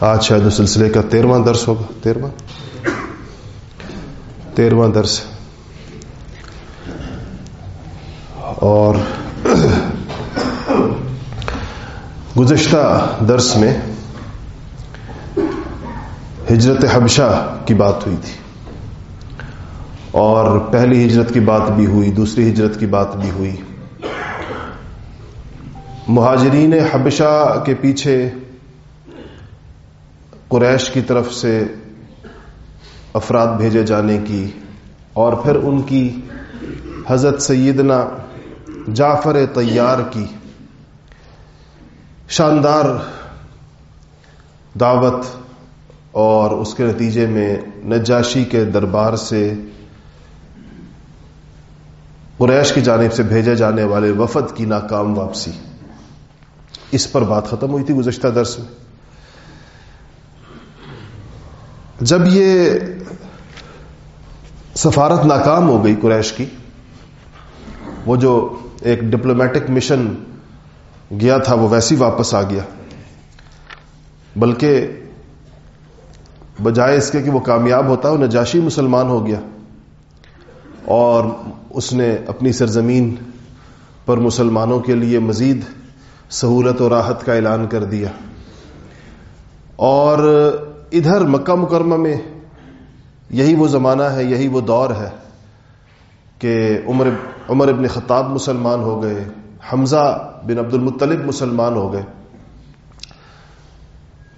آج شاید اس سلسلے کا تیرواں درس ہوگا۔ تیرواں؟ تیرواں درس۔ اور گزشتہ درس میں ہجرت حبشہ کی بات ہوئی تھی۔ اور پہلی ہجرت کی بات بھی ہوئی، دوسری ہجرت کی بات بھی ہوئی۔ مہاجرین حبشہ کے پیچھے قریش کی طرف سے افراد بھیجے جانے کی اور پھر ان کی حضرت سیدنا جعفر طیار کی شاندار دعوت اور اس کے نتیجے میں نجاشی کے دربار سے قریش کی جانب سے بھیجے جانے والے وفد کی ناکام واپسی۔ اس پر بات ختم ہوئی تھی گزشتہ درس میں۔ جب یہ سفارت ناکام ہو گئی قریش کی، وہ جو ایک ڈپلومیٹک مشن گیا تھا، وہ ویسی واپس آ گیا۔ بلکہ بجائے اس کے کہ وہ کامیاب ہوتا، وہ نجاشی مسلمان ہو گیا۔ اور اس نے اپنی سرزمین پر مسلمانوں کے لیے مزید سہولت و راحت کا اعلان کر دیا۔ اور ادھر مکہ مکرمہ میں یہی وہ زمانہ ہے، یہی وہ دور ہے کہ عمر عمر ابن خطاب مسلمان ہو گئے، حمزہ بن عبد المطلب مسلمان ہو گئے۔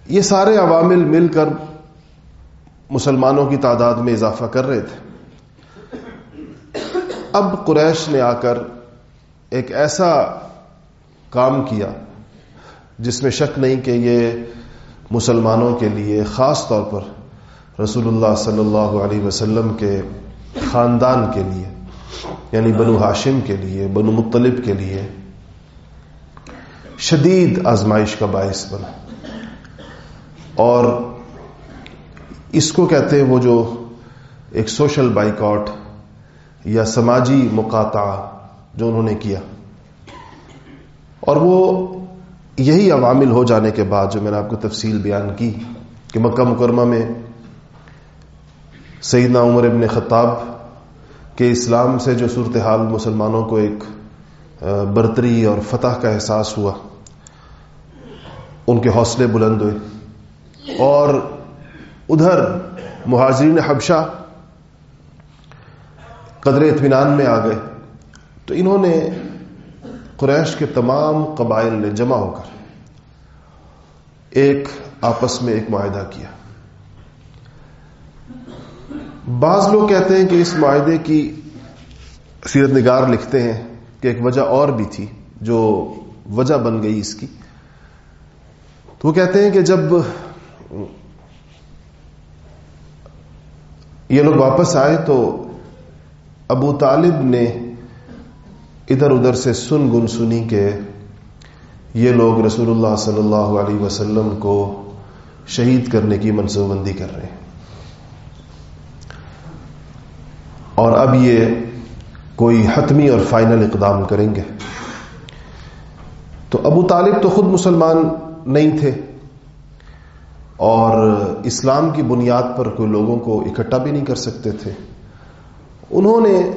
یہ سارے عوامل مل کر مسلمانوں کی تعداد میں اضافہ کر رہے تھے۔ اب قریش نے آ کر ایک ایسا کام کیا جس میں شک نہیں کہ یہ مسلمانوں کے لیے، خاص طور پر رسول اللہ صلی اللہ علیہ وسلم کے خاندان کے لیے یعنی بنو ہاشم کے لیے، بنو مطلب کے لیے شدید آزمائش کا باعث بنا۔ اور اس کو کہتے ہیں وہ جو ایک سوشل بائیکاٹ یا سماجی مقاطع جو انہوں نے کیا۔ اور وہ یہی عوامل ہو جانے کے بعد جو میں نے آپ کو تفصیل بیان کی کہ مکہ مکرمہ میں سیدنا عمر ابن خطاب کے اسلام سے جو صورتحال مسلمانوں کو ایک برتری اور فتح کا احساس ہوا، ان کے حوصلے بلند ہوئے۔ اور ادھر مہاجرین حبشہ قدر اطمینان میں آ گئے۔ تو انہوں نے قریش کے تمام قبائل نے جمع ہو کر ایک آپس میں ایک معاہدہ کیا۔ بعض لوگ کہتے ہیں کہ اس معاہدے کی سیرت نگار لکھتے ہیں کہ ایک وجہ اور بھی تھی جو وجہ بن گئی اس کی۔ تو وہ کہتے ہیں کہ جب یہ لوگ واپس آئے تو ابو طالب نے ادھر ادھر سے سن گن سنی کہ یہ لوگ رسول اللہ صلی اللہ علیہ وسلم کو شہید کرنے کی منصوبہ بندی کر رہے ہیں۔ اور اب یہ کوئی حتمی اور فائنل اقدام کریں گے۔ تو ابو طالب تو خود مسلمان نہیں تھے۔ اور اسلام کی بنیاد پر کوئی لوگوں کو اکٹھا بھی نہیں کر سکتے تھے۔ انہوں نے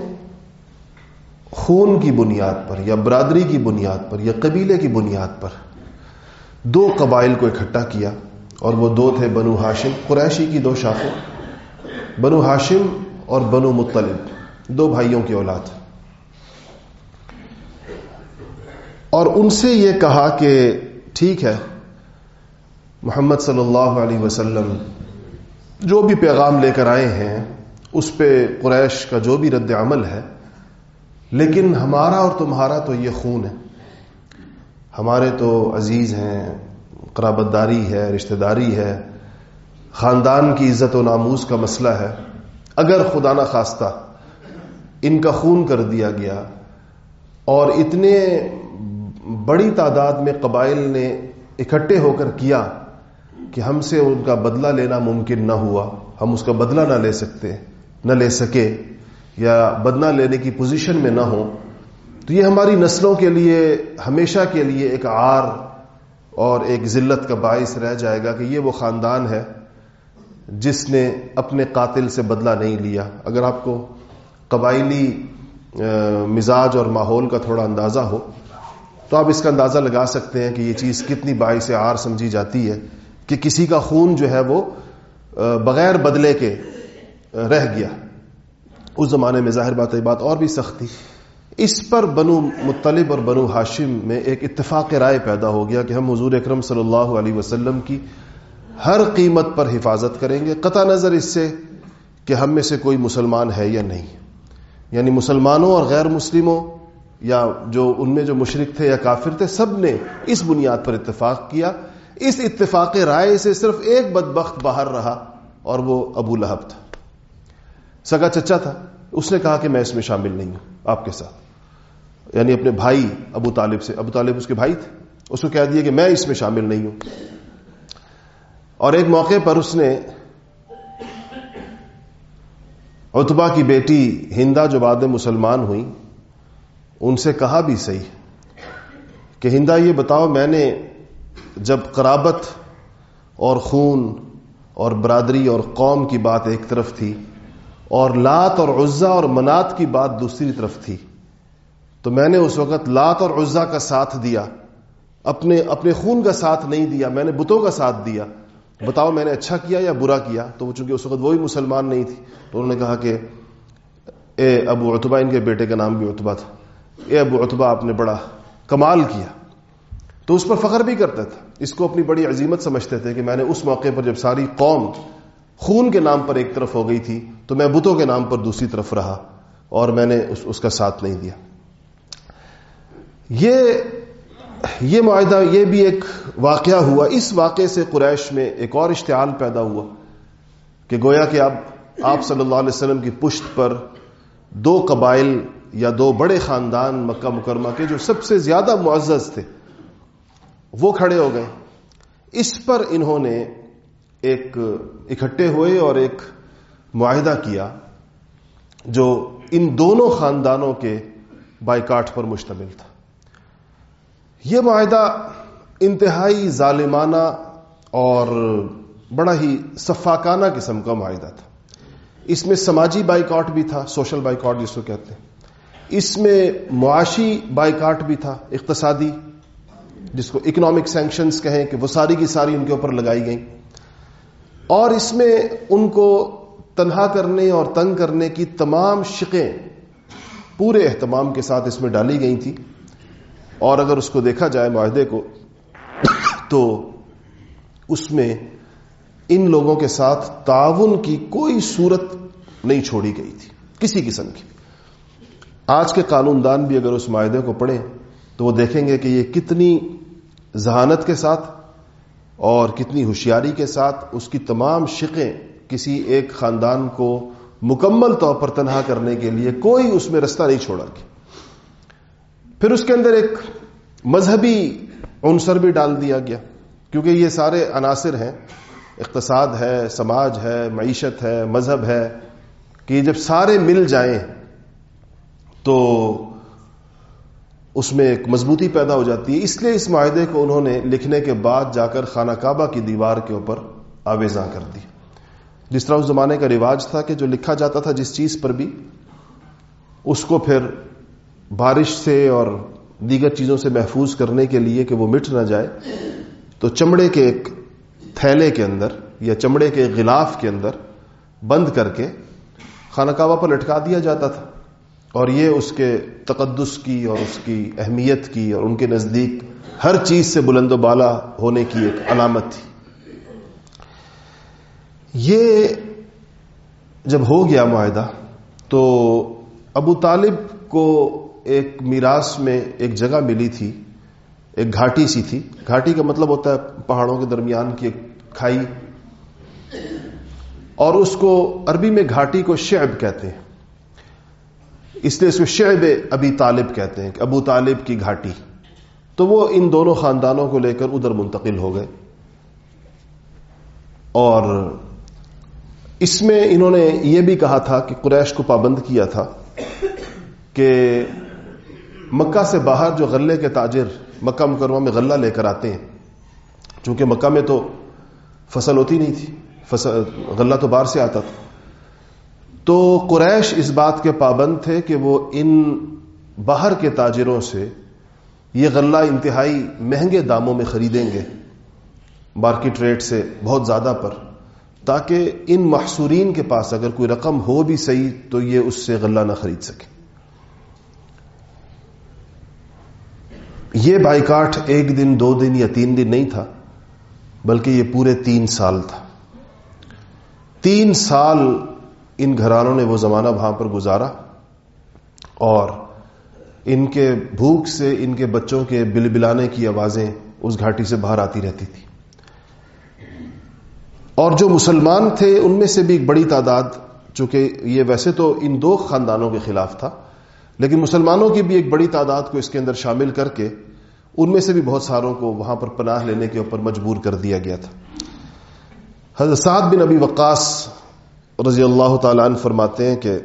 خون کی بنیاد پر یا برادری کی بنیاد پر یا قبیلے کی بنیاد پر دو قبائل کو اکٹھا کیا اور وہ دو تھے بنو ہاشم، قریشی کی دو شاخیں، بنو ہاشم اور بنو مطلب دو بھائیوں کی اولاد۔ اور ان سے یہ کہا کہ ٹھیک ہے، محمد صلی اللہ علیہ وسلم جو بھی پیغام لے کر آئے ہیں، اس پہ قریش کا جو بھی رد عمل ہے لیکن ہمارا اور تمہارا تو یہ خون ہے۔ ہمارے تو عزیز ہیں قرابت داری ہے رشتہ داری ہے۔ خاندان کی عزت و ناموز کا مسئلہ ہے۔ اگر خدا نہ خواستہ ان کا خون کر دیا گیا اور اتنے بڑی تعداد میں قبائل نے اکٹھے ہو کر کیا کہ ہم سے ان کا بدلہ لینا ممکن نہ ہوا، ہم اس کا بدلہ نہ لے سکتے، نہ لے سکے۔ یا بدنا لینے کی پوزیشن میں نہ ہوں، تو یہ ہماری نسلوں کے لیے، ہمیشہ کے لیے ایک آر اور ایک ذلت کا باعث رہ جائے گا کہ یہ وہ خاندان ہے جس نے اپنے قاتل سے بدلہ نہیں لیا۔ اگر آپ کو قبائلی مزاج اور ماحول کا تھوڑا اندازہ ہو، تو آپ اس کا اندازہ لگا سکتے ہیں کہ یہ چیز کتنی باعث آر سمجھی جاتی ہے کہ کسی کا خون جو ہے وہ بغیر بدلے کے رہ گیا۔ اس زمانے میں ظاہر بات ہے بات اور بھی سخت تھی۔ اس پر بنو مطلب اور بنو ہاشم میں ایک اتفاق رائے پیدا ہو گیا کہ ہم حضور اکرم صلی اللہ علیہ وسلم کی ہر قیمت پر حفاظت کریں گے۔ قطع نظر اس سے کہ ہم میں سے کوئی مسلمان ہے یا نہیں۔ یعنی مسلمانوں اور غیر مسلموں یا جو ان میں جو مشرق تھے یا کافر تھے، سب نے اس بنیاد پر اتفاق کیا۔ اس اتفاق رائے سے صرف ایک بدبخت باہر رہا اور وہ ابو لہب تھا۔ سگا چچا تھا۔ اس نے کہا کہ میں اس میں شامل نہیں ہوں، آپ کے ساتھ۔ یعنی اپنے بھائی ابو طالب سے۔ ابو طالب اس کے بھائی تھے۔ اس کو کہہ دیا کہ میں اس میں شامل نہیں ہوں۔ اور ایک موقع پر اس نے اتبا کی بیٹی ہندا جو بعد مسلمان ہوئی، ان سے کہا بھی صحیح کہ ہندا یہ بتاؤ، میں نے جب قرابت اور خون اور برادری اور قوم کی بات ایک طرف تھی اور لات اور عزا اور منات کی بات دوسری طرف تھی۔ تو میں نے اس وقت لات اور عزا کا ساتھ دیا۔ اپنے اپنے خون کا ساتھ نہیں دیا، میں نے بتوں کا ساتھ دیا۔ بتاؤ میں نے اچھا کیا یا برا کیا؟ تو وہ چونکہ اس وقت وہی مسلمان نہیں تھی، تو انہوں نے کہا کہ، اے ابو اتبا ان کے بیٹے کا نام بھی اتبا تھا۔ اے ابو اتبا آپ نے بڑا کمال کیا۔ تو اس پر فخر بھی کرتا تھا۔ اس کو اپنی بڑی عظیمت سمجھتے تھے کہ میں نے اس موقع پر جب ساری قوم خون کے نام پر ایک طرف ہو گئی تھی تو میں بتوں کے نام پر دوسری طرف رہا اور میں نے اس اس کا ساتھ نہیں دیا۔ یہ یہ معاہدہ، یہ بھی ایک واقعہ ہوا۔ اس واقعے سے قریش میں ایک اور اشتعال پیدا ہوا کہ گویا کہ اب آپ صلی اللہ علیہ وسلم کی پشت پر دو قبائل یا دو بڑے خاندان مکہ مکرمہ کے جو سب سے زیادہ معزز تھے، وہ کھڑے ہو گئے۔ اس پر انہوں نے ایک اکٹھے ہوئے اور ایک معاہدہ کیا جو ان دونوں خاندانوں کے بائیکاٹ پر مشتمل تھا۔ یہ معاہدہ انتہائی ظالمانہ اور بڑا ہی صفاقانہ قسم کا معاہدہ تھا۔ اس میں سماجی بائیکاٹ بھی تھا، سوشل بائیکاٹ جس کو کہتے ہیں۔ اس میں معاشی بائیکاٹ بھی تھا، اقتصادی، جس کو اکنامک سینکشنز کہیں کہ وہ ساری کی ساری ان کے اوپر لگائی گئیں۔ اور اس میں ان کو تنہا کرنے اور تنگ کرنے کی تمام شقیں پورے اہتمام کے ساتھ اس میں ڈالی گئی تھی۔ اور اگر اس کو دیکھا جائے معاہدے کو، تو اس میں ان لوگوں کے ساتھ تعاون کی کوئی صورت نہیں چھوڑی گئی تھی، کسی قسم کی۔ آج کے قانون دان بھی اگر اس معاہدے کو پڑھیں، تو وہ دیکھیں گے کہ یہ کتنی ذہانت کے ساتھ اور کتنی ہوشیاری کے ساتھ اس کی تمام شقیں کسی ایک خاندان کو مکمل طور پر تنہا کرنے کے لیے کوئی اس میں رستہ نہیں چھوڑا گیا پھر اس کے اندر ایک مذہبی عنصر بھی ڈال دیا گیا، کیونکہ یہ سارے عناصر ہیں۔ اقتصاد ہے، سماج ہے، معیشت ہے، مذہب ہے، کہ جب سارے مل جائیں تو اس میں ایک مضبوطی پیدا ہو جاتی ہے۔ اس لیے اس معاہدے کو انہوں نے لکھنے کے بعد جا کر خانہ کعبہ کی دیوار کے اوپر آویزاں کر دی۔ جس طرح اس زمانے کا رواج تھا کہ جو لکھا جاتا تھا جس چیز پر بھی، اس کو پھر بارش سے اور دیگر چیزوں سے محفوظ کرنے کے لیے کہ وہ مٹ نہ جائے، تو چمڑے کے ایک تھیلے کے اندر یا چمڑے کے غلاف کے اندر بند کر کے خانہ کعبہ پر لٹکا دیا جاتا تھا۔ اور یہ اس کے تقدس کی اور اس کی اہمیت کی اور ان کے نزدیک ہر چیز سے بلند و بالا ہونے کی ایک علامت تھی۔ یہ جب ہو گیا معاہدہ تو ابو طالب کو ایک میراث میں ایک جگہ ملی تھی، ایک گھاٹی سی تھی۔ گھاٹی کا مطلب ہوتا ہے پہاڑوں کے درمیان کی ایک کھائی۔ اور اس کو عربی میں گھاٹی کو شعب کہتے ہیں۔ اس لیے اس کو شعب ابی طالب کہتے ہیں کہ ابو طالب کی گھاٹی۔ تو وہ ان دونوں خاندانوں کو لے کر ادھر منتقل ہو گئے۔ اور اس میں انہوں نے یہ بھی کہا تھا کہ قریش کو پابند کیا تھا کہ مکہ سے باہر جو غلے کے تاجر مکہ مکرمہ میں غلہ لے کر آتے ہیں۔ چونکہ مکہ میں تو فصل ہوتی نہیں تھی۔ فصل، غلہ تو باہر سے آتا تھا۔ تو قریش اس بات کے پابند تھے کہ وہ ان باہر کے تاجروں سے یہ غلہ انتہائی مہنگے داموں میں خریدیں گے۔ مارکیٹ ریٹ سے بہت زیادہ پر۔ تاکہ ان محصورین کے پاس اگر کوئی رقم ہو بھی صحیح تو یہ اس سے غلہ نہ خرید سکے یہ بائیکاٹ ایک دن، دو دن یا تین دن نہیں تھا، بلکہ یہ پورے تین سال تھا۔ تین سال ان گھرانوں نے وہ زمانہ وہاں پر گزارا اور ان کے بھوک سے ان کے بچوں کے بل بلانے کی آوازیں اس گھاٹی سے باہر آتی رہتی تھی۔ اور جو مسلمان تھے، ان میں سے بھی ایک بڑی تعداد، چونکہ یہ ویسے تو ان دو خاندانوں کے خلاف تھا، لیکن مسلمانوں کی بھی ایک بڑی تعداد کو اس کے اندر شامل کر کے ان میں سے بھی بہت ساروں کو وہاں پر پناہ لینے کے اوپر مجبور کر دیا گیا تھا۔ حضرت سعد بن ابی وقاص رضی اللہ تعالیٰ عنہ فرماتے ہیں کہ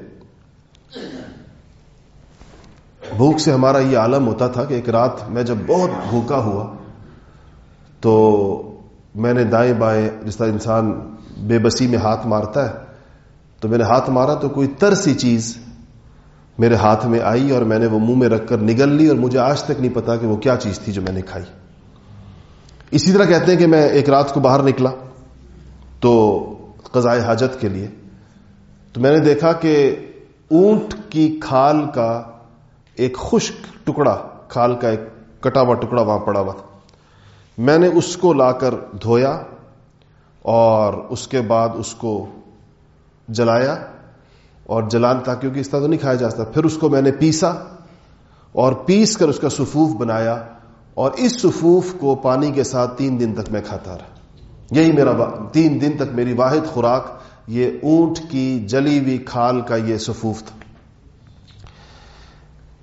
بھوک سے ہمارا یہ عالم ہوتا تھا کہ ایک رات میں جب بہت بھوکا ہوا تو میں نے دائیں بائیں جس طرح انسان بے بسی میں ہاتھ مارتا ہے، تو میں نے ہاتھ مارا تو کوئی ترسی چیز میرے ہاتھ میں آئی اور میں نے وہ منہ میں رکھ کر نگل لی اور مجھے آج تک نہیں پتا کہ وہ کیا چیز تھی جو میں نے کھائی۔ اسی طرح کہتے ہیں کہ میں ایک رات کو باہر نکلا تو قضائے حاجت کے لیے تو میں نے دیکھا کہ اونٹ کی کھال کا ایک خشک ٹکڑا، کھال کا ایک کٹا ہوا ٹکڑا وہاں پڑا ہوا تھا۔ میں نے اس کو لا کر دھویا اور اس کے بعد اس کو جلایا اور جلان تھا کیونکہ اس طرح تو نہیں کھایا جا سکتا۔ پھر اس کو میں نے پیسا اور پیس کر اس کا سفوف بنایا اور اس سفوف کو پانی کے ساتھ تین دن تک میں کھاتا رہا۔ یہی میرا تین دن تک میری واحد خوراک یہ اونٹ کی جلی ہوئی کھال کا یہ سفوف تھا۔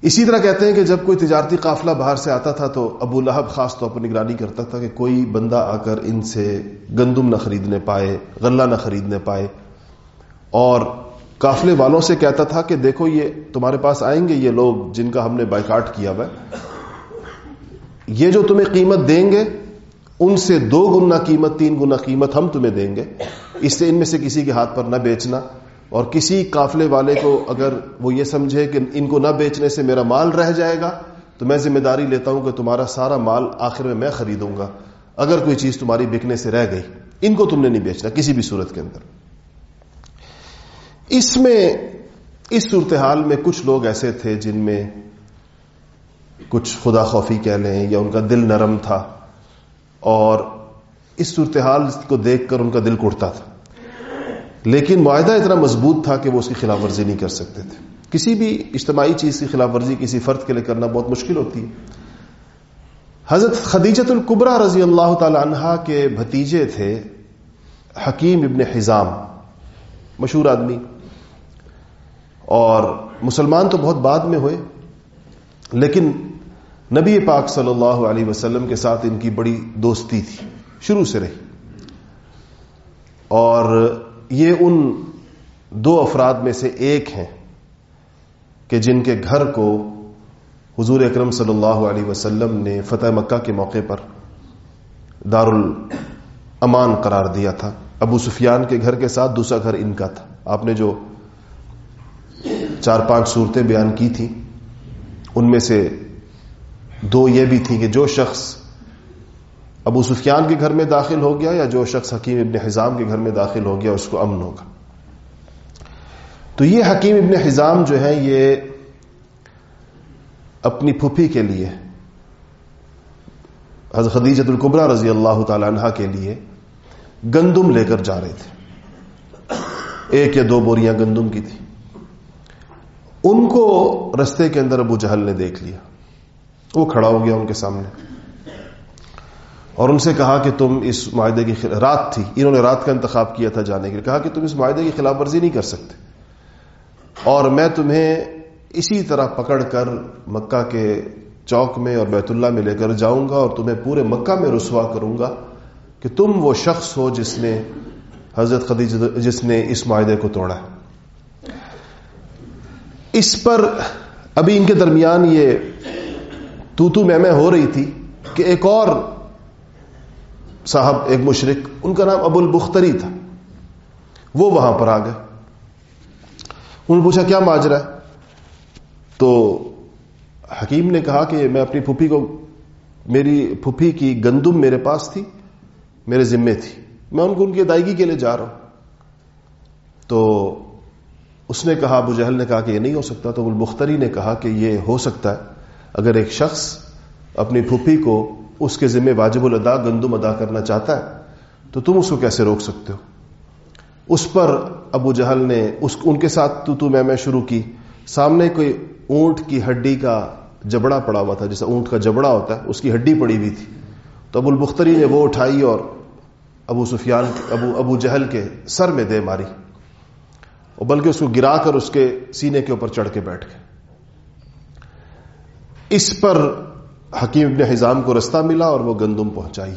اسی طرح کہتے ہیں کہ جب کوئی تجارتی قافلہ باہر سے آتا تھا تو ابو لہب خاص طور پر نگرانی کرتا تھا کہ کوئی بندہ آ کر ان سے گندم نہ خریدنے پائے، غلہ نہ خریدنے پائے۔ اور قافلے والوں سے کہتا تھا کہ دیکھو یہ تمہارے پاس آئیں گے یہ لوگ جن کا ہم نے بائیکاٹ کیا ہوا یہ جو تمہیں قیمت دیں گے، ان سے دو گنا قیمت، تین گنا قیمت ہم تمہیں دیں گے۔ اس سے ان میں سے کسی کے ہاتھ پر نہ بیچنا اور کسی قافلے والے کو اگر وہ یہ سمجھے کہ ان کو نہ بیچنے سے میرا مال رہ جائے گا، تو میں ذمہ داری لیتا ہوں کہ تمہارا سارا مال آخر میں میں خریدوں گا۔ اگر کوئی چیز تمہاری بکنے سے رہ گئی، ان کو تم نے نہیں بیچنا کسی بھی صورت کے اندر۔ اس میں، اس صورتحال میں کچھ لوگ ایسے تھے جن میں کچھ خدا خوفی کہہ لیں یا ان کا دل نرم تھا اور اس صورتحال کو دیکھ کر ان کا دل کٹتا تھا۔ لیکن معاہدہ اتنا مضبوط تھا کہ وہ اس کی خلاف ورزی نہیں کر سکتے تھے۔ کسی بھی اجتماعی چیز کی خلاف ورزی، کسی فرد کے لیے کرنا بہت مشکل ہوتی ہے۔ حضرت خدیجت القبرا رضی اللہ تعالی عنہا کے بھتیجے تھے حکیم ابن حزام، مشہور آدمی۔ اور مسلمان تو بہت بعد میں ہوئے، لیکن نبی پاک صلی اللہ علیہ وسلم کے ساتھ ان کی بڑی دوستی تھی، شروع سے رہی۔ اور یہ ان دو افراد میں سے ایک ہیں کہ جن کے گھر کو حضور اکرم صلی اللہ علیہ وسلم نے فتح مکہ کے موقع پر دار الامان قرار دیا تھا۔ ابو سفیان کے گھر کے ساتھ دوسرا گھر ان کا تھا۔ آپ نے جو چار پانچ صورتیں بیان کی تھیں، ان میں سے دو یہ بھی تھی کہ جو شخص ابو سفیان کے گھر میں داخل ہو گیا یا جو شخص حکیم ابن حزام کے گھر میں داخل ہو گیا اس کو امن ہوگا؟ تو یہ حکیم ابن حزام جو ہے یہ اپنی پھپھی کے لیے، حضرت خدیجت القبرہ رضی اللہ تعالی عنہ کے لیے گندم لے کر جا رہے تھے۔ ایک یا دو بوریاں گندم کی تھی ان کو رستے کے اندر ابو جہل نے دیکھ لیا۔ وہ کھڑا ہو گیا ان کے سامنے۔ اور ان سے کہا کہ تم اس معاہدے کی رات تھی، انہوں نے رات کا انتخاب کیا تھا جانے کے لیے، کہا کہ تم اس معاہدے کی خلاف ورزی نہیں کر سکتے۔ اور میں تمہیں اسی طرح پکڑ کر مکہ کے چوک میں اور بیت اللہ میں لے کر جاؤں گا اور تمہیں پورے مکہ میں رسوا کروں گا کہ تم وہ شخص ہو جس نے حضرت خدیج جس نے اس معاہدے کو توڑا اس پر ابھی ان کے درمیان یہ تو تو میں ہو رہی تھی کہ ایک اور صاحب ایک مشرق ان کا نام ابو البختری تھا۔ وہ وہاں پر آ گئے۔ انہوں نے پوچھا، کیا ماجرا ہے؟ تو حکیم نے کہا کہ میں اپنی پھوپھی کو، میری پھوپھی کی گندم میرے پاس تھی، میرے ذمے تھی۔ میں ان کو ان کی ادائیگی کے لیے جا رہا ہوں۔ تو اس نے کہا، ابو جہل نے کہا کہ یہ نہیں ہو سکتا، تو البختری نے کہا کہ یہ ہو سکتا ہے۔ اگر ایک شخص اپنی پھوپھی کو اس کے ذمہ واجب الادا گندم ادا کرنا چاہتا ہے، تو تم اس کو کیسے روک سکتے ہو؟ اس پر ابو جہل نے اس، ان کے ساتھ تو تو میں میں شروع کی۔ سامنے کوئی اونٹ کی ہڈی کا جبڑا پڑا ہوا تھا، جیسا اونٹ کا جبڑا ہوتا ہے، اس کی ہڈی پڑی ہوئی تھی۔ تو ابو البختری نے وہ اٹھائی اور ابو سفیان، ابو ابو جہل کے سر میں دے ماری۔ اور بلکہ اس کو گرا کر اس کے سینے کے اوپر چڑھ کے بیٹھ گئے۔ اس پر حکیم ابن حزام کو رستہ ملا اور وہ گندم پہنچائی۔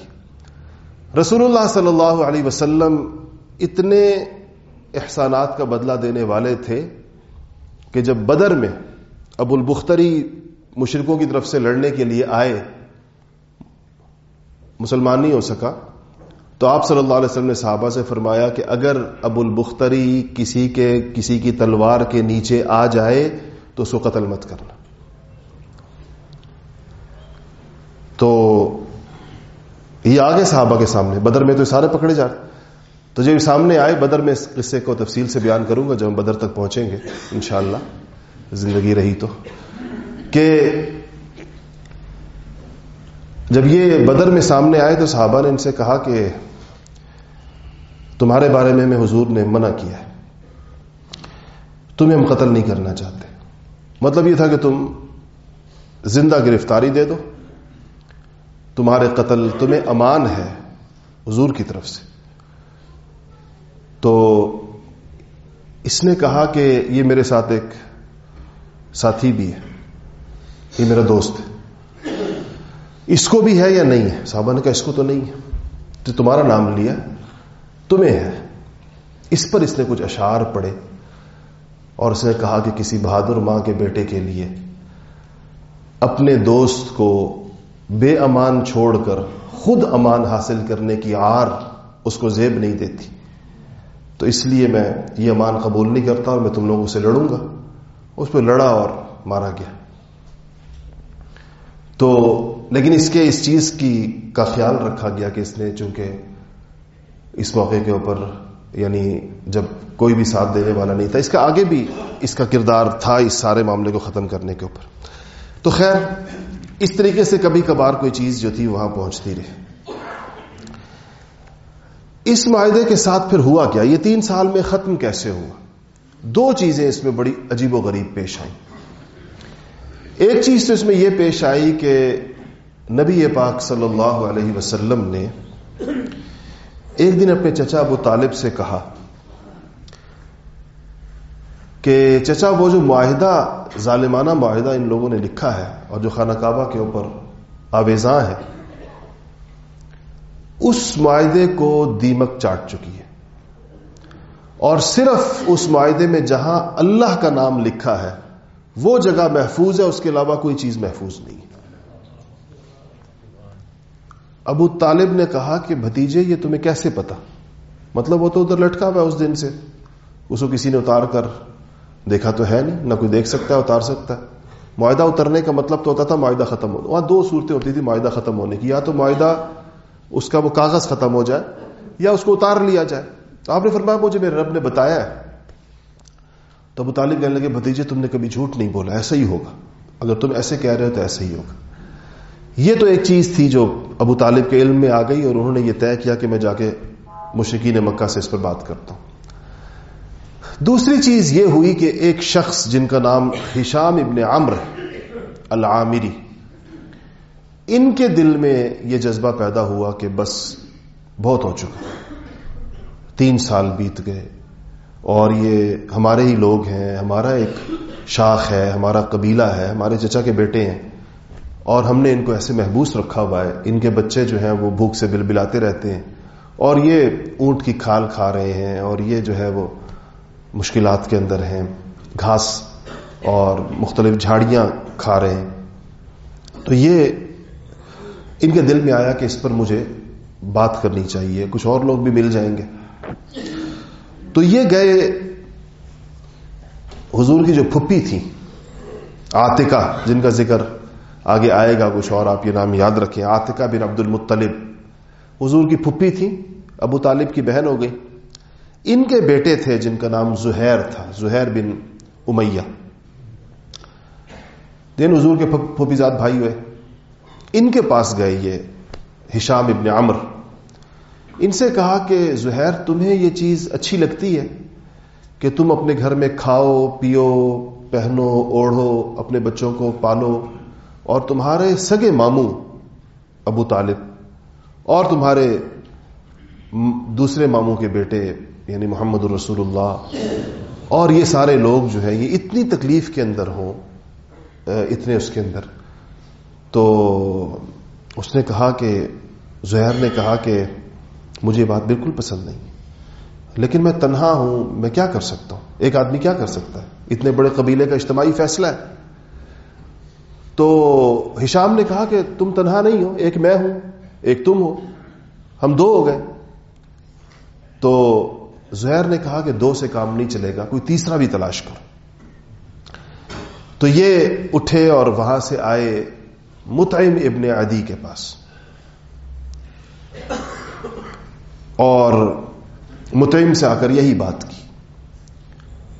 رسول اللہ صلی اللہ علیہ وسلم اتنے احسانات کا بدلہ دینے والے تھے کہ جب بدر میں ابو البختری مشرقوں کی طرف سے لڑنے کے لیے آئے، مسلمان نہیں ہو سکا، تو آپ صلی اللہ علیہ وسلم نے صحابہ سے فرمایا کہ اگر ابو البختری کسی کے، کسی کی تلوار کے نیچے آ جائے تو اس کو قتل مت کرنا۔ تو یہ آگے صحابہ کے سامنے، بدر میں تو سارے پکڑے جا رہے تو جب سامنے آئے، بدر میں اس قصے کو تفصیل سے بیان کروں گا جب ہم بدر تک پہنچیں گے، انشاءاللہ۔ زندگی رہی تو۔ کہ جب یہ بدر میں سامنے آئے تو صحابہ نے ان سے کہا کہ تمہارے بارے میں حضور نے منع کیا ہے۔ تمہیں ہم قتل نہیں کرنا چاہتے۔ مطلب یہ تھا کہ تم زندہ گرفتاری دے دو۔ تمہارے قتل تمہیں امان ہے حضور کی طرف سے۔ تو اس نے کہا کہ یہ میرے ساتھ ایک ساتھی بھی ہے۔ یہ میرا دوست ہے۔ اس کو بھی ہے یا نہیں ہے؟ صحابہ نے کہا اس کو تو نہیں ہے۔ تو تمہارا نام لیا، تمہیں ہے۔ اس پر اس نے کچھ اشعار پڑے اور اس نے کہا کہ کسی بہادر ماں کے بیٹے کے لیے اپنے دوست کو بے امان چھوڑ کر خود امان حاصل کرنے کی آر اس کو زیب نہیں دیتی۔ تو اس لیے میں یہ امان قبول نہیں کرتا اور میں تم لوگوں سے لڑوں گا۔ اس پہ لڑا اور مارا گیا۔ تو لیکن اس کے اس چیز کی کا خیال رکھا گیا کہ اس نے چونکہ اس موقع کے اوپر یعنی جب کوئی بھی ساتھ دینے والا نہیں تھا، اس کا آگے بھی اس کا کردار تھا اس سارے معاملے کو ختم کرنے کے اوپر۔ تو خیر اس طریقے سے کبھی کبھار کوئی چیز جو تھی وہاں پہنچتی رہی۔ اس معاہدے کے ساتھ پھر ہوا کیا؟ یہ تین سال میں ختم کیسے ہوا؟ دو چیزیں اس میں بڑی عجیب و غریب پیش آئیں۔ ایک چیز تو اس میں یہ پیش آئی کہ نبی پاک صلی اللہ علیہ وسلم نے ایک دن اپنے چچا ابو طالب سے کہا کہ چچا وہ جو معاہدہ، ظالمانہ معاہدہ ان لوگوں نے لکھا ہے اور جو خانہ کعبہ کے اوپر آویزاں ہے اس معاہدے کو دیمک چاٹ چکی ہے۔ اور صرف اس معاہدے میں جہاں اللہ کا نام لکھا ہے، وہ جگہ محفوظ ہے، اس کے علاوہ کوئی چیز محفوظ نہیں۔ ہے ابو طالب نے کہا کہ بھتیجے، یہ تمہیں کیسے پتا مطلب وہ تو ادھر لٹکا ہوا اس دن سے۔ اس کو کسی نے اتار کر دیکھا تو ہے نہیں، نہ کوئی دیکھ سکتا ہے، اتار سکتا ہے۔ معاہدہ اترنے کا مطلب تو ہوتا تھا معاہدہ ختم ہونا۔ وہاں دو صورتیں ہوتی تھی معاہدہ ختم ہونے کی۔ یا تو معاہدہ اس کا وہ کاغذ ختم ہو جائے، یا اس کو اتار لیا جائے۔ تو آپ نے فرمایا، مجھے میرے رب نے بتایا ہے۔ تو ابو طالب کہنے لگے، بھتیجے، تم نے کبھی جھوٹ نہیں بولا، ایسا ہی ہوگا۔ اگر تم ایسے کہہ رہے ہو تو ایسا ہی ہوگا۔ یہ تو ایک چیز تھی جو ابو طالب کے علم میں آ گئی اور انہوں نے یہ طے کیا کہ میں جا کے مشرقین مکہ سے اس پر بات کرتا ہوں۔ دوسری چیز یہ ہوئی کہ ایک شخص جن کا نام ہشام ابن عمر العامری، ان کے دل میں یہ جذبہ پیدا ہوا کہ بس بہت ہو چکا تین سال بیت گئے، اور یہ ہمارے ہی لوگ ہیں، ہمارا ایک شاخ ہے، ہمارا قبیلہ ہے، ہمارے چچا کے بیٹے ہیں، اور ہم نے ان کو ایسے محبوس رکھا ہوا ہے، ان کے بچے جو ہیں وہ بھوک سے بل بلاتے رہتے ہیں، اور یہ اونٹ کی کھال کھا رہے ہیں، اور یہ جو ہے وہ مشکلات کے اندر ہیں، گھاس اور مختلف جھاڑیاں کھا رہے ہیں۔ تو یہ ان کے دل میں آیا کہ اس پر مجھے بات کرنی چاہیے، کچھ اور لوگ بھی مل جائیں گے۔ تو یہ گئے حضور کی جو پھپھی تھی، آتکا، جن کا ذکر آگے آئے گا، کچھ اور آپ یہ نام یاد رکھیں۔ آتکا بن عبد المطلب حضور کی پھپھی تھی، ابو طالب کی بہن ہو گئی۔ ان کے بیٹے تھے جن کا نام زہیر تھا، زہیر بن امیہ۔ دین حضور کے پھوپیزاد بھائی ہوئے۔ ان کے پاس گئے یہ ہشام ابن عمر۔ ان سے کہا کہ، زہیر، تمہیں یہ چیز اچھی لگتی ہے کہ تم اپنے گھر میں کھاؤ، پیو، پہنو، اوڑھو، اپنے بچوں کو پالو اور تمہارے سگے ماموں ابو طالب اور تمہارے دوسرے ماموں کے بیٹے یعنی محمد الرسول اللہ، اور یہ سارے لوگ جو ہے یہ اتنی تکلیف کے اندر ہوں اتنے اس کے اندر۔ تو اس نے کہا کہ، زہر نے کہا کہ مجھے یہ بات بالکل پسند نہیں۔ لیکن میں تنہا ہوں، میں کیا کر سکتا ہوں؟ ایک آدمی کیا کر سکتا ہے؟ اتنے بڑے قبیلے کا اجتماعی فیصلہ ہے۔ تو ہشام نے کہا کہ تم تنہا نہیں ہو، ایک میں ہوں، ایک تم ہو، ہم دو ہو گئے۔ تو زہر نے کہا کہ دو سے کام نہیں چلے گا، کوئی تیسرا بھی تلاش کرو۔ تو یہ اٹھے اور وہاں سے آئے متعم ابن عدی کے پاس۔ اور متعم سے آ کر یہی بات کی۔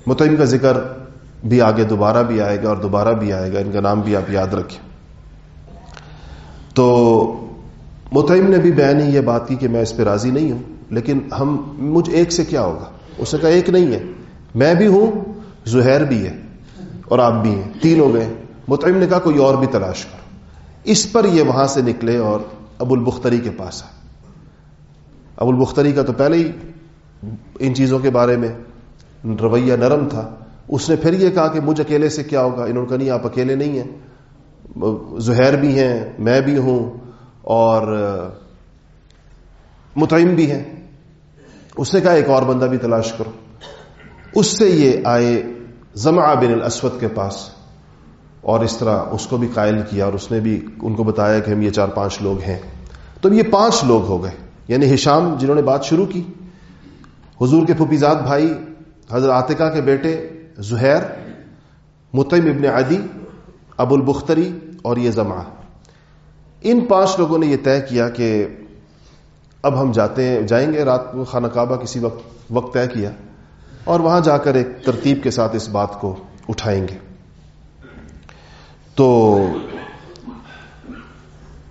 متعم کا ذکر بھی آگے دوبارہ بھی آئے گا اور دوبارہ بھی آئے گا، ان کا نام بھی آپ یاد رکھیں۔ تو متعم نے بھی بیان یہ بات کی کہ میں اس پہ راضی نہیں ہوں۔ لیکن ہم مجھ ایک سے کیا ہوگا؟ اس نے کہا ایک نہیں ہے۔ میں بھی ہوں، زہیر بھی ہے اور آپ بھی ہیں۔ تین ہو گئے۔ متعم نے کہا کوئی اور بھی تلاش کرو۔ اس پر یہ وہاں سے نکلے اور ابو البختری کے پاس آئے۔ ابو البختری کا تو پہلے ہی ان چیزوں کے بارے میں رویہ نرم تھا۔ اس نے پھر یہ کہا کہ مجھ اکیلے سے کیا ہوگا؟ انہوں نے کہا نہیں، آپ اکیلے نہیں ہیں۔ زہیر بھی ہیں، میں بھی ہوں اور متعم بھی ہیں۔ اس نے کہا، ایک اور بندہ بھی تلاش کرو. اس سے یہ آئے زمع بن الاسود کے پاس اور اس طرح اس کو بھی قائل کیا اور اس نے بھی ان کو بتایا کہ ہم یہ چار پانچ لوگ ہیں۔ تو یہ پانچ لوگ ہو گئے یعنی ہشام جنہوں نے بات شروع کی، حضور کے پھوپیزاد بھائی، حضرت عاطقہ کے بیٹے، زہیر متعم ابن عدی ابو البختری اور یہ زمع ان پانچ لوگوں نے یہ طے کیا کہ اب ہم جاتے ہیں، جائیں گے، رات کو خانہ کعبہ کسی وقت وقت طے کیا۔ اور وہاں جا کر ایک ترتیب کے ساتھ اس بات کو اٹھائیں گے۔ تو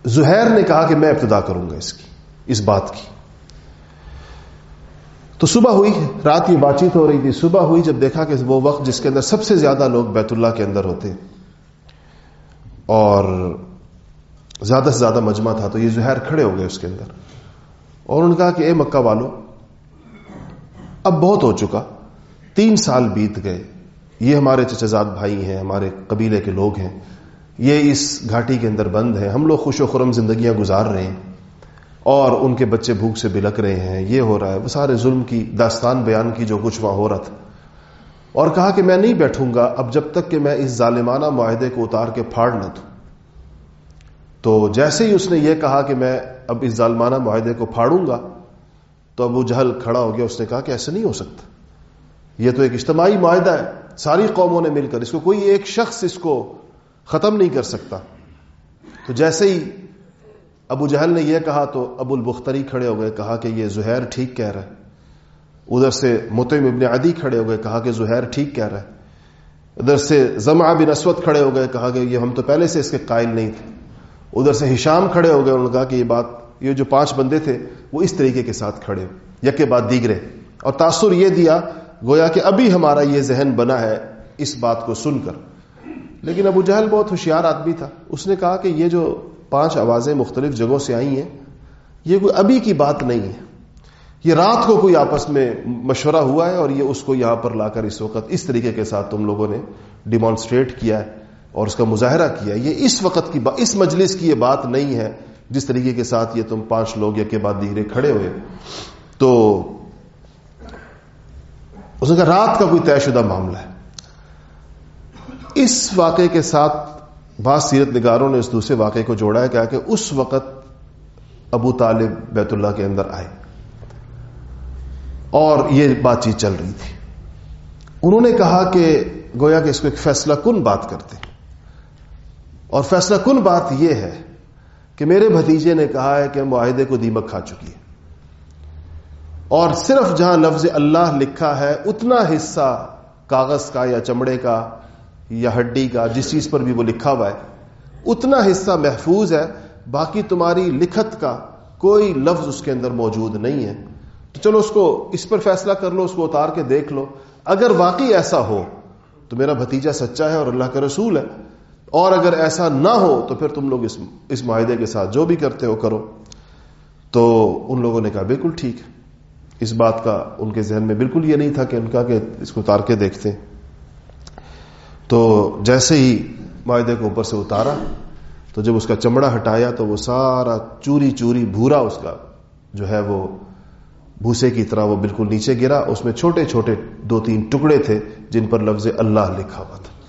زہیر نے کہا کہ میں ابتدا کروں گا اس کی، اس بات کی۔ تو صبح ہوئی، رات کی بات چیت ہو رہی تھی۔ صبح ہوئی جب دیکھا کہ وہ وقت جس کے اندر سب سے زیادہ لوگ بیت اللہ کے اندر ہوتے۔ اور زیادہ سے زیادہ مجمع تھا تو یہ زہر کھڑے ہو گئے اس کے اندر۔ اور انہوں نے کہا کہ اے مکہ والو، اب بہت ہو چکا، تین سال بیت گئے۔ یہ ہمارے چچزاد بھائی ہیں، ہمارے قبیلے کے لوگ ہیں۔ یہ اس گھاٹی کے اندر بند ہیں۔ ہم لوگ خوش و خرم زندگیاں گزار رہے ہیں۔ اور ان کے بچے بھوک سے بلک رہے ہیں۔ یہ ہو رہا ہے۔ وہ سارے ظلم کی داستان بیان کی جو کچھ وہاں ہو رہا تھا۔ اور کہا کہ میں نہیں بیٹھوں گا اب جب تک کہ میں اس ظالمانہ معاہدے کو اتار کے پھاڑ نہ دوں۔ تو جیسے ہی اس نے یہ کہا کہ میں اب اس ظالمانہ معاہدے کو پھاڑوں گا، تو اب وہ جہل کھڑا ہو گیا، اس نے کہا کہ ایسے نہیں ہو سکتا۔ یہ تو ایک اجتماعی معاہدہ ہے، ساری قوموں نے مل کر، اس کو کوئی ایک شخص اس کو ختم نہیں کر سکتا۔ تو جیسے ہی ابو جہل نے یہ کہا، تو ابو البختری کھڑے ہو گئے، کہا کہ یہ زہیر ٹھیک کہہ رہا ہے۔ ادھر سے متم ابن عدی کھڑے ہو گئے، کہا کہ زہیر ٹھیک کہہ رہا ہے۔ ادھر سے زما بن اسود کھڑے ہو گئے، کہا کہ یہ ہم تو پہلے سے اس کے قائل نہیں تھے۔ ادھر سے ہشام کھڑے ہو گئے، انہوں نے کہا کہ یہ بات، یہ جو پانچ بندے تھے، وہ اس طریقے کے ساتھ کھڑے ہو یک بعد دیگرے۔ اور تاثر یہ دیا، گویا کہ ابھی ہمارا یہ ذہن بنا ہے اس بات کو سن کر۔ لیکن ابو جہل بہت ہوشیار آدمی تھا۔ اس نے کہا کہ یہ جو پانچ آوازیں مختلف جگہوں سے آئی ہیں، یہ کوئی ابھی کی بات نہیں ہے۔ یہ رات کو کوئی آپس میں مشورہ ہوا ہے اور یہ اس کو یہاں پر لا کر اس وقت اس طریقے کے ساتھ تم لوگوں نے ڈیمانسٹریٹ کیا ہے۔ اور اس کا مظاہرہ کیا، یہ اس وقت کی اس مجلس کی یہ بات نہیں ہے جس طریقے کے ساتھ یہ تم پانچ لوگ یا کے بعد دیگرے کھڑے ہوئے۔ تو اس نے کہا، رات کا کوئی طے شدہ معاملہ ہے۔ اس واقعے کے ساتھ بعض سیرت نگاروں نے اس دوسرے واقعے کو جوڑا ہے، کہا کہ اس وقت ابو طالب بیت اللہ کے اندر آئے۔ اور یہ بات چیت چل رہی تھی۔ انہوں نے کہا کہ گویا کہ اس کو ایک فیصلہ کن بات کرتے؟ اور فیصلہ کن بات یہ ہے کہ میرے بھتیجے نے کہا ہے کہ معاہدے کو دیمک کھا چکی ہے۔ اور صرف جہاں لفظ اللہ لکھا ہے، اتنا حصہ کاغذ کا یا چمڑے کا یا ہڈی کا، جس چیز پر بھی وہ لکھا ہوا ہے، اتنا حصہ محفوظ ہے۔ باقی تمہاری لکھت کا کوئی لفظ اس کے اندر موجود نہیں ہے۔ تو چلو اس کو، اس پر فیصلہ کر لو، اس کو اتار کے دیکھ لو۔ اگر واقعی ایسا ہو، تو میرا بھتیجا سچا ہے اور اللہ کا رسول ہے۔ اور اگر ایسا نہ ہو تو پھر تم لوگ اس اس معاہدے کے ساتھ جو بھی کرتے ہو کرو۔ تو ان لوگوں نے کہا بالکل ٹھیک ہے۔ اس بات کا ان کے ذہن میں بالکل یہ نہیں تھا کہ ان کا کہ اس کو اتار کے دیکھتے۔ تو جیسے ہی معاہدے کو اوپر سے اتارا، تو جب اس کا چمڑا ہٹایا تو وہ سارا چوری چوری بھورا اس کا جو ہے وہ بھوسے کی طرح وہ بالکل نیچے گرا۔ اس میں چھوٹے چھوٹے دو تین ٹکڑے تھے جن پر لفظ اللہ لکھا ہوا تھا۔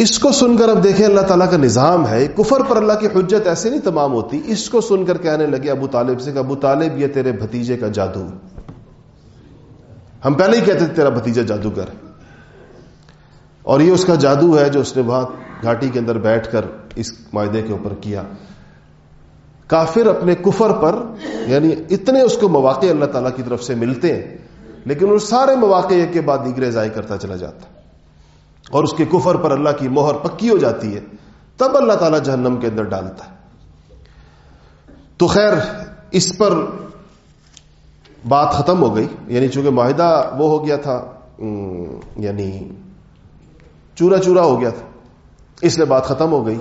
اس کو سن کر اب دیکھیں اللہ تعالیٰ کا نظام ہے، کفر پر اللہ کی حجت ایسے نہیں تمام ہوتی۔ اس کو سن کر کہنے لگے ابو طالب سے کہ ابو طالب یہ تیرے بھتیجے کا جادو۔ ہم پہلے ہی کہتے تھے تیرا بھتیجا جادوگر۔ ہے اور یہ اس کا جادو ہے جو اس نے وہاں گھاٹی کے اندر بیٹھ کر اس معاہدے کے اوپر کیا۔ کافر اپنے کفر پر یعنی اتنے اس کو مواقع اللہ تعالیٰ کی طرف سے ملتے ہیں، لیکن ان سارے مواقع کے بعد دیگرے ضائع کرتا چلا جاتا۔ اور اس کے کفر پر اللہ کی مہر پکی ہو جاتی ہے، تب اللہ تعالیٰ جہنم کے اندر ڈالتا ہے۔ تو خیر، اس پر بات ختم ہو گئی۔ یعنی چونکہ معاہدہ وہ ہو گیا تھا یعنی چورا چورا ہو گیا تھا۔ اس لیے بات ختم ہو گئی۔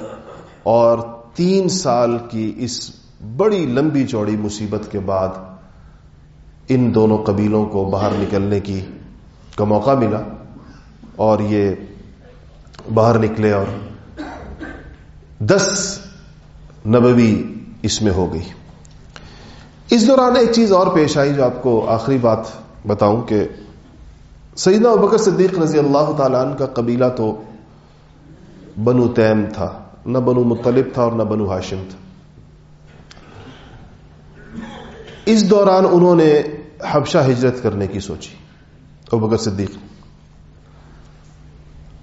اور تین سال کی اس بڑی لمبی چوڑی مصیبت کے بعد ان دونوں قبیلوں کو باہر نکلنے کی کا موقع ملا۔ اور یہ باہر نکلے اور دس نبوی اس میں ہو گئی۔ اس دوران ایک چیز اور پیش آئی جو آپ کو آخری بات بتاؤں کہ سیدنا ابکر صدیق رضی اللہ تعالیٰ عنہ کا قبیلہ تو بنو تیم تھا، نہ بنو مطلب تھا اور نہ بنو ہاشم تھا۔ اس دوران انہوں نے حبشہ ہجرت کرنے کی سوچی ابکر صدیق۔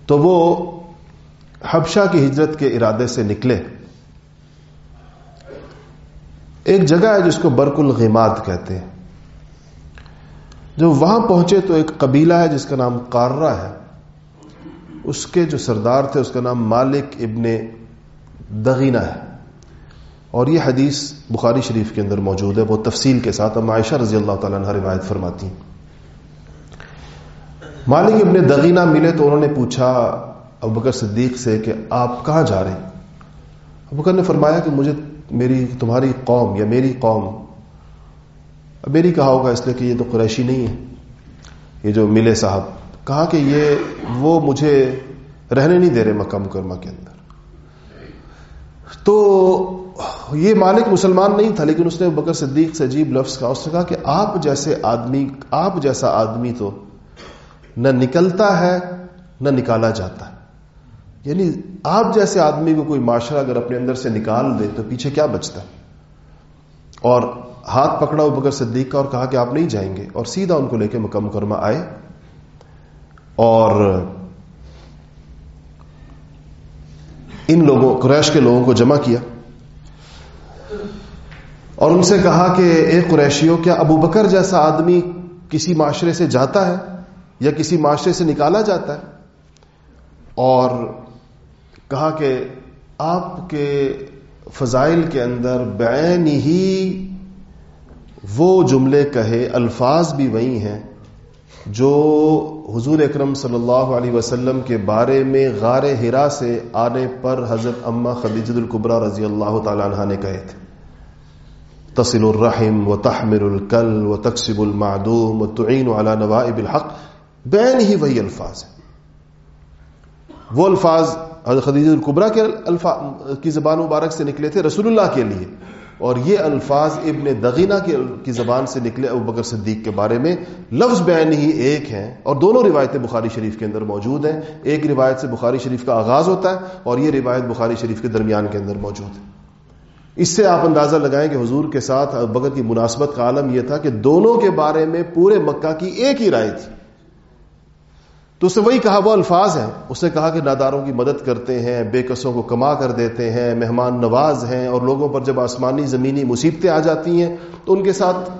تو وہ حبشہ کی ہجرت کے ارادے سے نکلے۔ ایک جگہ ہے جس کو برک الغماد کہتے ہیں۔ جب وہاں پہنچے تو ایک قبیلہ ہے جس کا نام کاررا ہے۔ اس کے جو سردار تھے اس کا نام مالک ابن دغینہ ہے۔ اور یہ حدیث بخاری شریف کے اندر موجود ہے۔ وہ تفصیل کے ساتھ ہم عائشہ رضی اللہ تعالیٰ عنہ روایت فرماتی مالک ابن دغینہ ملے تو انہوں نے پوچھا ابکر صدیق سے کہ آپ کہاں جا رہے ہیں؟ ابکر نے فرمایا کہ مجھے میری، تمہاری قوم یا میری قوم میری کہا ہوگا اس لیے کہ یہ تو قریشی نہیں ہے، یہ جو ملے صاحب، کہا کہ یہ وہ مجھے رہنے نہیں دے رہے مکہ مکرمہ کے اندر۔ تو یہ مالک مسلمان نہیں تھا، لیکن اس نے بکر صدیق سے عجیب لفظ کہا، اس نے کہا کہ آپ جیسے آدمی، آپ جیسا آدمی تو نہ نکلتا ہے، نہ نکالا جاتا۔ ہے یعنی آپ جیسے آدمی کو کوئی معاشرہ اگر اپنے اندر سے نکال دے تو پیچھے کیا بچتا؟ ہے اور ہاتھ پکڑا وہ بکر صدیق کا اور کہا کہ آپ نہیں جائیں گے، اور سیدھا ان کو لے کے مکہ مکرمہ آئے۔ اور ان لوگوں، قریش کے لوگوں کو جمع کیا۔ اور ان سے کہا کہ ایک قریشیوں، کیا ابو بکر جیسا آدمی کسی معاشرے سے جاتا ہے؟ یا کسی معاشرے سے نکالا جاتا ہے اور کہا کہ آپ کے فضائل کے اندر بین ہی وہ جملے کہے، الفاظ بھی وہی ہیں جو حضور اکرم صلی اللہ علیہ وسلم کے بارے میں غار ہرا سے آنے پر حضرت اما خدیجت القبرا رضی اللہ تعالی عنہ نے کہے تھے۔ تصل الرحم و تحمر الکل و تقسیب المعدوم و تعین على نوائب الحق۔ بین ہی وہی الفاظ ہیں۔ وہ الفاظ حضرت خدیج القبرا کے الفاظ کی زبان مبارک سے نکلے تھے رسول اللہ کے لیے، اور یہ الفاظ ابن دغینہ کی زبان سے نکلے ابو بکر صدیق کے بارے میں۔ لفظ بین ہی ایک ہیں، اور دونوں روایتیں بخاری شریف کے اندر موجود ہیں۔ ایک روایت سے بخاری شریف کا آغاز ہوتا ہے، اور یہ روایت بخاری شریف کے درمیان کے اندر موجود ہے۔ اس سے آپ اندازہ لگائیں کہ حضور کے ساتھ بکر کی مناسبت کا عالم یہ تھا کہ دونوں کے بارے میں پورے مکہ کی ایک ہی رائے تھی۔ تو اس نے وہی کہا، وہ الفاظ ہیں۔ اس نے کہا کہ ناداروں کی مدد کرتے ہیں، بے قصوں کو کما کر دیتے ہیں، مہمان نواز ہیں اور لوگوں پر جب آسمانی زمینی مصیبتیں آ جاتی ہیں تو ان کے ساتھ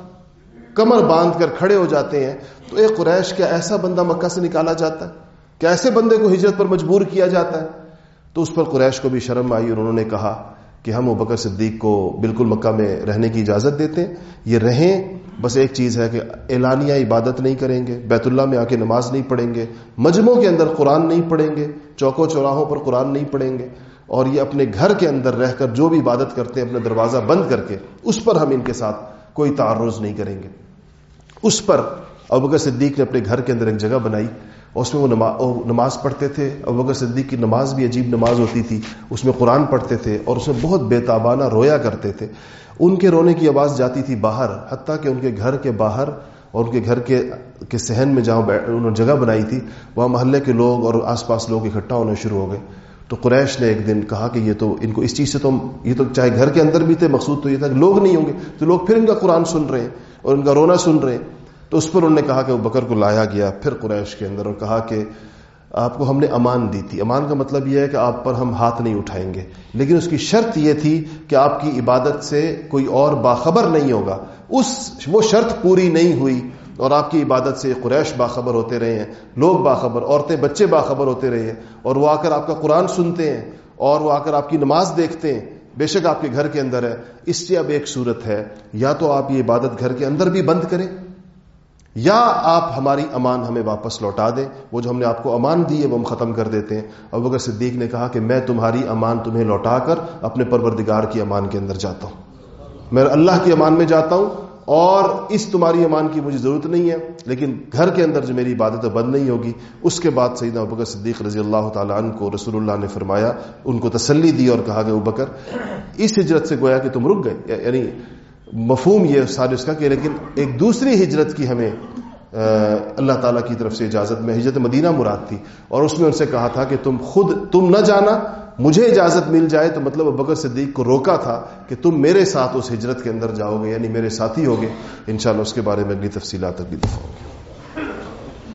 کمر باندھ کر کھڑے ہو جاتے ہیں۔ تو ایک قریش، کیا ایسا بندہ مکہ سے نکالا جاتا ہے؟ کیا ایسے بندے کو ہجرت پر مجبور کیا جاتا ہے؟ تو اس پر قریش کو بھی شرم آئی اور انہوں نے کہا کہ ہم بکر صدیق کو بالکل مکہ میں رہنے کی اجازت دیتے ہیں۔ یہ رہیں، بس ایک چیز ہے کہ اعلانیہ عبادت نہیں کریں گے، بیت اللہ میں آ کے نماز نہیں پڑھیں گے مجموع کے اندر قرآن نہیں پڑھیں گے، چوکوں چوراہوں پر قرآن نہیں پڑھیں گے۔ اور یہ اپنے گھر کے اندر رہ کر جو بھی عبادت کرتے ہیں، اپنا دروازہ بند کر کے، اس پر ہم ان کے ساتھ کوئی تعرض نہیں کریں گے۔ اس پر ابکر صدیق نے اپنے گھر کے اندر ایک جگہ بنائی۔ اور اس میں وہ نماز پڑھتے تھے۔ ابکر صدیق کی نماز بھی عجیب نماز ہوتی تھی۔ اس میں قرآن پڑھتے تھے اور اس میں بہت بے تابانہ رویا کرتے تھے۔ ان کے رونے کی آواز جاتی تھی باہر، حتیٰ کہ ان کے گھر کے باہر اور ان کے گھر کے کے سہن میں جہاں انہوں نے جگہ بنائی تھی، وہاں محلے کے لوگ اور آس پاس لوگ اکٹھا ہونے شروع ہو گئے۔ تو قریش نے ایک دن کہا کہ یہ تو ان کو اس چیز سے تو یہ تو چاہے گھر کے اندر بھی تھے، مقصود تو یہ تھا کہ لوگ نہیں ہوں گے۔ تو لوگ پھر ان کا قرآن سن رہے ہیں اور ان کا رونا سن رہے ہیں۔ تو اس پر انہوں نے کہا کہ وہ بکر کو لایا گیا، پھر قریش کے اندر، اور کہا کہ آپ کو ہم نے امان دی تھی۔ امان کا مطلب یہ ہے کہ آپ پر ہم ہاتھ نہیں اٹھائیں گے۔ لیکن اس کی شرط یہ تھی کہ آپ کی عبادت سے کوئی اور باخبر نہیں ہوگا۔ اس، وہ شرط پوری نہیں ہوئی، اور آپ کی عبادت سے قریش باخبر ہوتے رہے ہیں، لوگ باخبر، عورتیں، بچے باخبر ہوتے رہے ہیں، اور وہ آ کر آپ کا قرآن سنتے ہیں، اور وہ آ کر آپ کی نماز دیکھتے ہیں۔ بے شک آپ کے گھر کے اندر ہے۔ اس سے اب ایک صورت ہے، یا تو آپ یہ عبادت گھر کے اندر بھی بند کریں یا آپ ہماری امان ہمیں واپس لوٹا دیں، وہ جو ہم نے آپ کو امان دی ہے وہ ہم ختم کر دیتے ہیں۔ اب اگر صدیق نے کہا کہ میں تمہاری امان تمہیں لوٹا کر اپنے پروردگار کی امان کے اندر جاتا ہوں۔ میں اللہ کی امان میں جاتا ہوں اور اس تمہاری امان کی مجھے ضرورت نہیں ہے، لیکن گھر کے اندر جو میری عبادت بند نہیں ہوگی۔ اس کے بعد سیدنا ابکر صدیق رضی اللہ تعالیٰ عنہ کو رسول اللہ نے فرمایا، ان کو تسلی دی اور کہا کہ ابکر اس ہجرت سے گویا کہ تم رک گئے یعنی مفہوم یہ سارے اس کا کہ لیکن ایک دوسری ہجرت کی ہمیں اللہ تعالیٰ کی طرف سے اجازت میں، ہجرت مدینہ مراد تھی۔ اور اس میں ان سے کہا تھا کہ تم خود، تم نہ جانا، مجھے اجازت مل جائے۔ تو مطلب بکر صدیق کو روکا تھا کہ تم میرے ساتھ اس ہجرت کے اندر جاؤ گے یعنی میرے ساتھی ہوگے۔ انشاءاللہ اس کے بارے میں اگلی تفصیلات اگلی دفعہ ہوگی